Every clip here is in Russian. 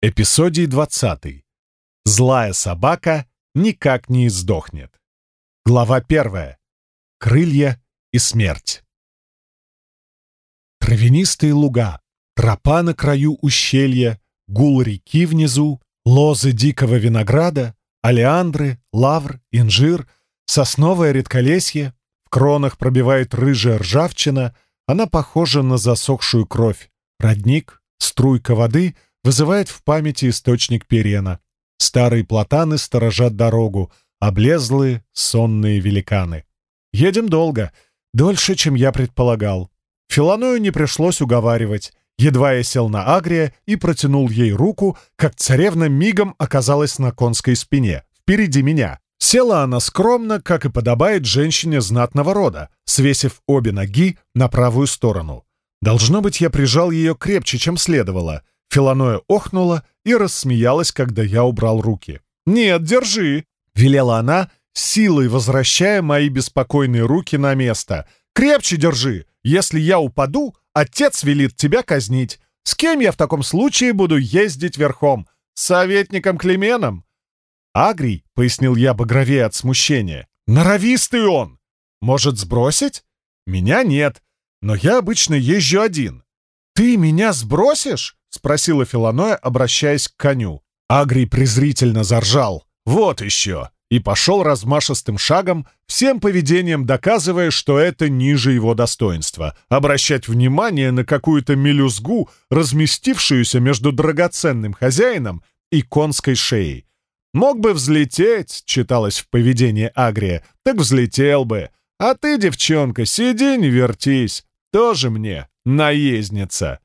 Эпизодий 20. Злая собака никак не издохнет. Глава 1. Крылья и смерть. Травянистые луга, тропа на краю ущелья, гул реки внизу, лозы дикого винограда, алиандры, лавр, инжир, сосновое редколесье, в кронах пробивает рыжая ржавчина, она похожа на засохшую кровь, родник, струйка воды — вызывает в памяти источник перена. Старые платаны сторожат дорогу, облезлые, сонные великаны. Едем долго, дольше, чем я предполагал. Филаною не пришлось уговаривать. Едва я сел на Агрия и протянул ей руку, как царевна мигом оказалась на конской спине, впереди меня. Села она скромно, как и подобает женщине знатного рода, свесив обе ноги на правую сторону. Должно быть, я прижал ее крепче, чем следовало — Филаноя охнула и рассмеялась, когда я убрал руки. «Нет, держи!» — велела она, силой возвращая мои беспокойные руки на место. «Крепче держи! Если я упаду, отец велит тебя казнить. С кем я в таком случае буду ездить верхом? С советником Клеменом?» «Агрий», — пояснил я багровее от смущения, — «норовистый он! Может, сбросить? Меня нет, но я обычно езжу один». «Ты меня сбросишь?» — спросила Филаноя, обращаясь к коню. Агрий презрительно заржал. «Вот еще!» и пошел размашистым шагом, всем поведением доказывая, что это ниже его достоинства — обращать внимание на какую-то мелюзгу, разместившуюся между драгоценным хозяином и конской шеей. «Мог бы взлететь», — читалось в поведении Агрия, — «так взлетел бы. А ты, девчонка, сиди, не вертись. Тоже мне наездница».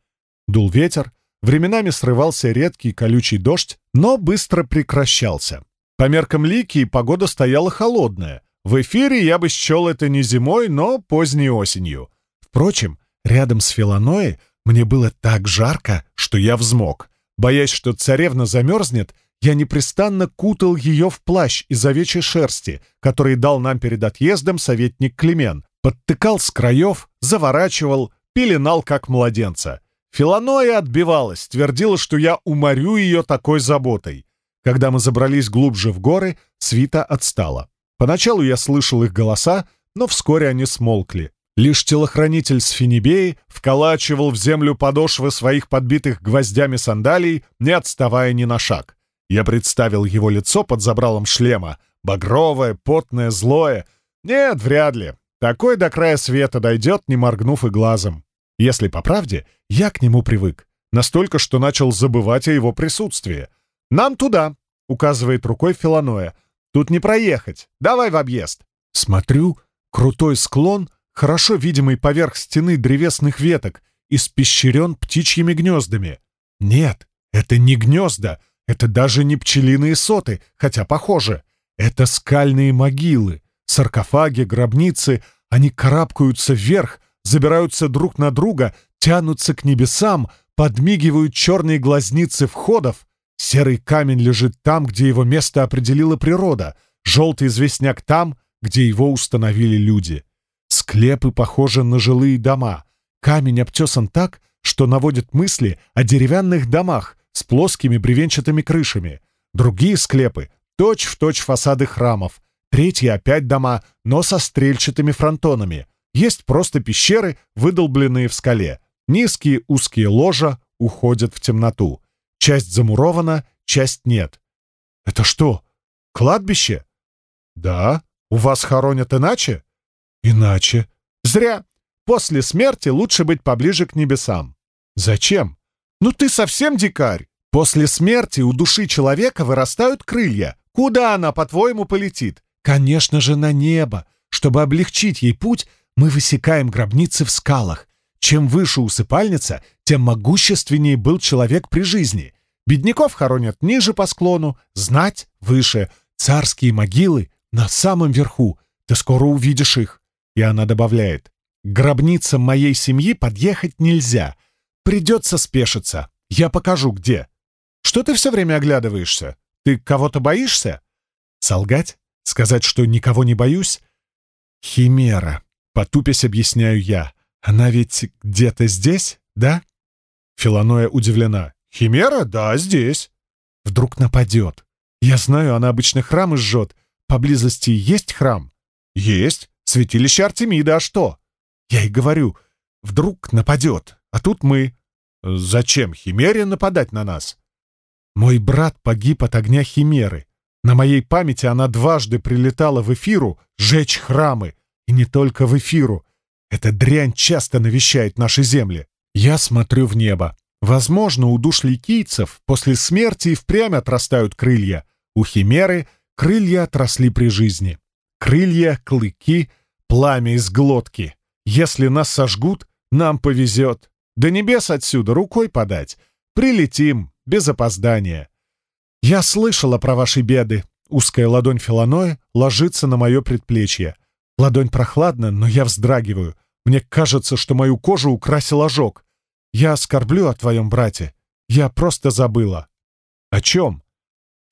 Дул ветер, Временами срывался редкий колючий дождь, но быстро прекращался. По меркам Лики погода стояла холодная. В эфире я бы счел это не зимой, но поздней осенью. Впрочем, рядом с Филаноей мне было так жарко, что я взмок. Боясь, что царевна замерзнет, я непрестанно кутал ее в плащ из овечьей шерсти, который дал нам перед отъездом советник Клемен, подтыкал с краев, заворачивал, пеленал как младенца. Филаноя отбивалась, твердила, что я уморю ее такой заботой. Когда мы забрались глубже в горы, свита отстала. Поначалу я слышал их голоса, но вскоре они смолкли. Лишь телохранитель с Финибеи вколачивал в землю подошвы своих подбитых гвоздями сандалий, не отставая ни на шаг. Я представил его лицо под забралом шлема. Багровое, потное, злое. Нет, вряд ли. Такой до края света дойдет, не моргнув и глазом. Если по правде, я к нему привык. Настолько, что начал забывать о его присутствии. «Нам туда!» — указывает рукой Филаноя. «Тут не проехать. Давай в объезд!» Смотрю, крутой склон, хорошо видимый поверх стены древесных веток, испещрен птичьими гнездами. Нет, это не гнезда, это даже не пчелиные соты, хотя похоже. Это скальные могилы, саркофаги, гробницы, они карабкаются вверх, забираются друг на друга, тянутся к небесам, подмигивают черные глазницы входов. Серый камень лежит там, где его место определила природа, желтый известняк там, где его установили люди. Склепы похожи на жилые дома. Камень обтесан так, что наводит мысли о деревянных домах с плоскими бревенчатыми крышами. Другие склепы — точь-в-точь точь фасады храмов. Третьи опять дома, но со стрельчатыми фронтонами. Есть просто пещеры, выдолбленные в скале. Низкие узкие ложа уходят в темноту. Часть замурована, часть нет. Это что, кладбище? Да. У вас хоронят иначе? Иначе. Зря. После смерти лучше быть поближе к небесам. Зачем? Ну ты совсем дикарь. После смерти у души человека вырастают крылья. Куда она, по-твоему, полетит? Конечно же, на небо. Чтобы облегчить ей путь, мы высекаем гробницы в скалах. Чем выше усыпальница, тем могущественнее был человек при жизни. Бедняков хоронят ниже по склону, знать выше, царские могилы на самом верху. Ты скоро увидишь их. И она добавляет, к гробницам моей семьи подъехать нельзя. Придется спешиться. Я покажу, где. Что ты все время оглядываешься? Ты кого-то боишься? Солгать? Сказать, что никого не боюсь? Химера. Потупясь объясняю я. Она ведь где-то здесь, да? Филаноя удивлена. Химера? Да, здесь. Вдруг нападет. Я знаю, она обычно храмы жжет. Поблизости есть храм? Есть. Святилище Артемида, а что? Я и говорю, вдруг нападет, а тут мы. Зачем Химере нападать на нас? Мой брат погиб от огня Химеры. На моей памяти она дважды прилетала в эфиру жечь храмы. И не только в эфиру. Эта дрянь часто навещает наши земли. Я смотрю в небо. Возможно, у душ ликийцев после смерти и впрямь отрастают крылья. У химеры крылья отросли при жизни. Крылья, клыки, пламя из глотки. Если нас сожгут, нам повезет. До небес отсюда рукой подать. Прилетим, без опоздания. Я слышала про ваши беды. Узкая ладонь Филаноя ложится на мое предплечье. Ладонь прохладна, но я вздрагиваю. Мне кажется, что мою кожу украсил ожог. Я оскорблю о твоем брате. Я просто забыла. О чем?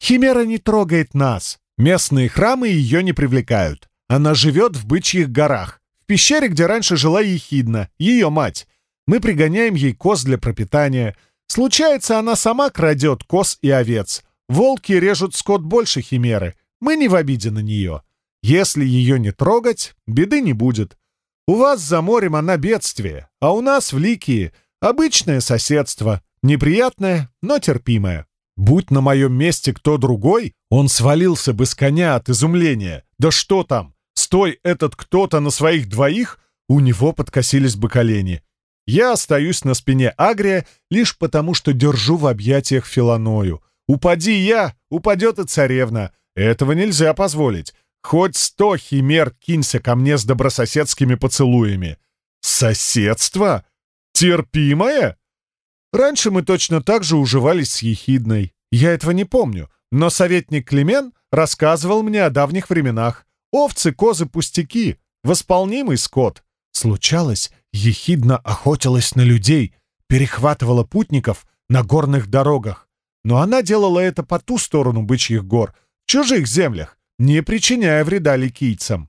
Химера не трогает нас. Местные храмы ее не привлекают. Она живет в бычьих горах, в пещере, где раньше жила Ехидна, ее мать. Мы пригоняем ей коз для пропитания. Случается, она сама крадет коз и овец. Волки режут скот больше химеры. Мы не в обиде на нее. Если ее не трогать, беды не будет. У вас за морем она бедствие, а у нас в Ликии обычное соседство, неприятное, но терпимое. Будь на моем месте кто другой, он свалился бы с коня от изумления. Да что там, стой этот кто-то на своих двоих, у него подкосились бы колени. Я остаюсь на спине Агрия лишь потому, что держу в объятиях Филаною. Упади я, упадет и царевна. Этого нельзя позволить. Хоть сто химер кинься ко мне с добрососедскими поцелуями. Соседство? Терпимое? Раньше мы точно так же уживались с Ехидной. Я этого не помню, но советник Клемен рассказывал мне о давних временах. Овцы, козы, пустяки, восполнимый скот. Случалось, Ехидна охотилась на людей, перехватывала путников на горных дорогах. Но она делала это по ту сторону бычьих гор, в чужих землях, не причиняя вреда ликийцам.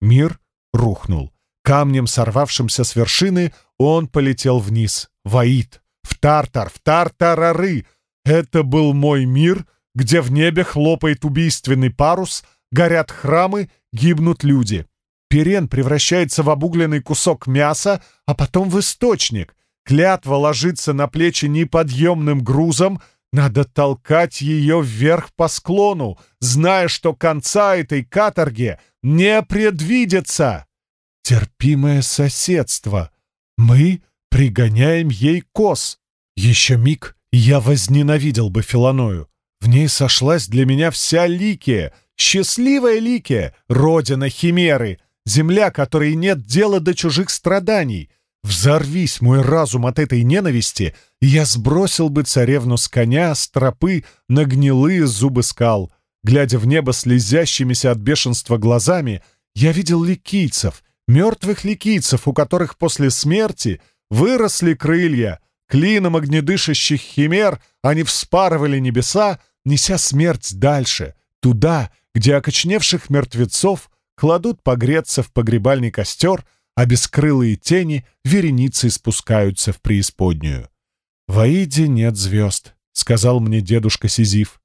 Мир рухнул. Камнем, сорвавшимся с вершины, он полетел вниз, в Аид, в Тартар, в Тартарары. Это был мой мир, где в небе хлопает убийственный парус, горят храмы, гибнут люди. Перен превращается в обугленный кусок мяса, а потом в источник. Клятва ложится на плечи неподъемным грузом — надо толкать ее вверх по склону, зная, что конца этой каторги не предвидится. Терпимое соседство. Мы пригоняем ей коз. Еще миг, я возненавидел бы Филаною. В ней сошлась для меня вся Ликия, счастливая Ликия, родина Химеры, земля, которой нет дела до чужих страданий — Взорвись мой разум от этой ненависти, и я сбросил бы царевну с коня, с тропы на гнилые зубы скал. Глядя в небо слезящимися от бешенства глазами, я видел ликийцев, мертвых ликийцев, у которых после смерти выросли крылья. Клином огнедышащих химер они вспарывали небеса, неся смерть дальше, туда, где окочневших мертвецов кладут погреться в погребальный костер — а бескрылые тени вереницей спускаются в преисподнюю. «В Аиде нет звезд», — сказал мне дедушка Сизиф.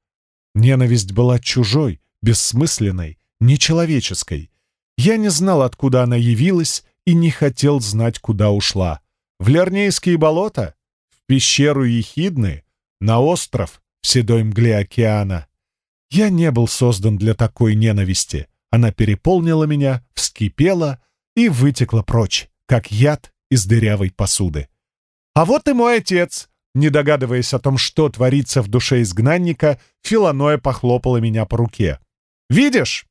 Ненависть была чужой, бессмысленной, нечеловеческой. Я не знал, откуда она явилась, и не хотел знать, куда ушла. В Лернейские болота? В пещеру Ехидны? На остров в седой мгле океана? Я не был создан для такой ненависти. Она переполнила меня, вскипела — и вытекла прочь, как яд из дырявой посуды. А вот и мой отец. Не догадываясь о том, что творится в душе изгнанника, Филаноя похлопала меня по руке. «Видишь,